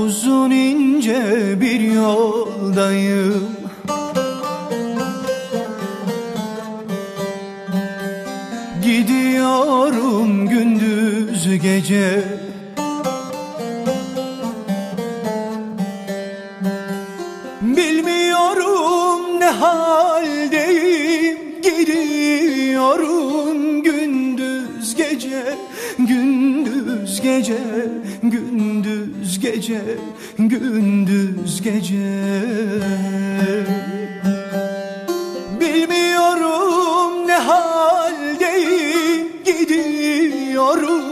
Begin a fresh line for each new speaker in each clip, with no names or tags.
Uzun ince bir yoldayım. Gidiyorum gündüz gece. Bilmiyorum ne haldeyim. Gidiyorum gündüz gece Gündüz gece Gündüz gece Gündüz gece. Bilmiyorum ne haldeyim Gidiyorum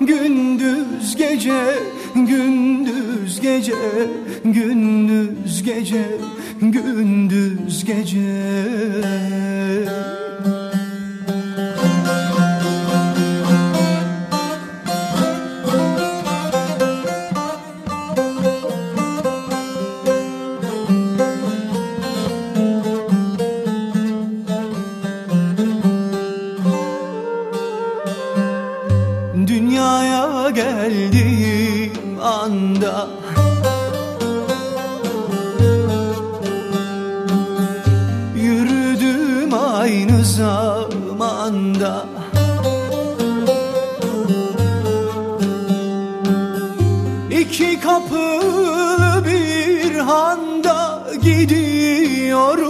gündüz gece Gündüz gece Gündüz gece Gündüz gece Dünyaya geldiğim anda. Yürüdüm aynı zamanda. İki kapılı bir handa gidiyorum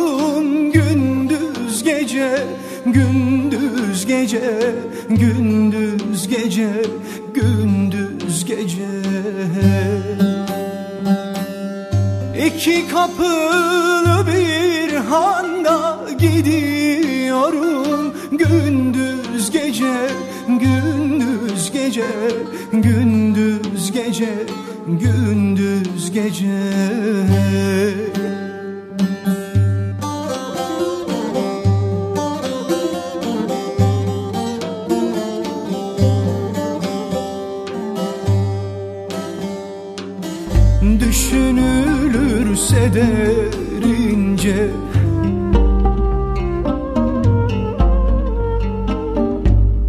gündüz gece gündüz gece gündüz gece gündüz gece. İki kapılı bir handa gidiyorum. Gündüz gece gündüz gece gündüz gece gündüz gece Düşünülürse derince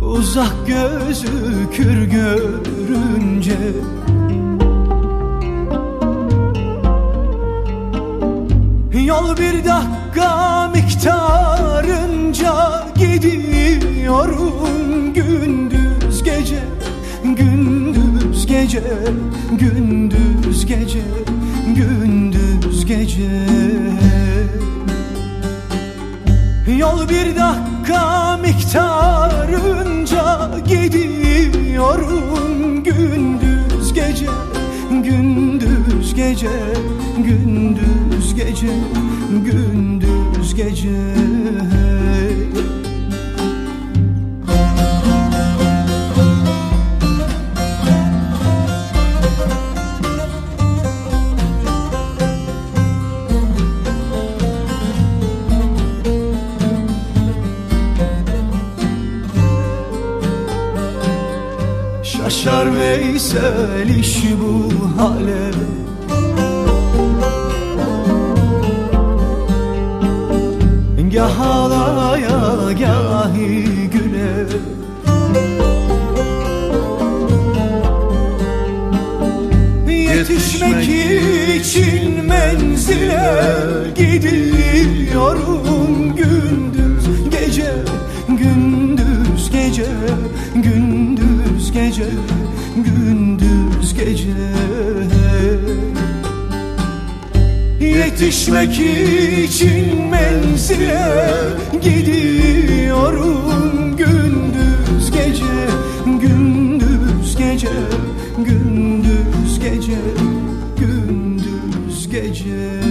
Uzak gözükür görünce. Yol bir dakika miktarınca gidiyorum gündüz gece gündüz gece gündüz gece gündüz gece. Yol bir dakika miktarınca gidiyorum. Gündüz gece gündüz gece gündüz gece gündüz gece Şaşar Veysel iş bu hale. Gah ağlaya gahi güle Yetişmek için menzile gidiyorum gece Yetişmek için menzile gidiyorum gündüz gece gündüz gece gündüz gece gündüz gece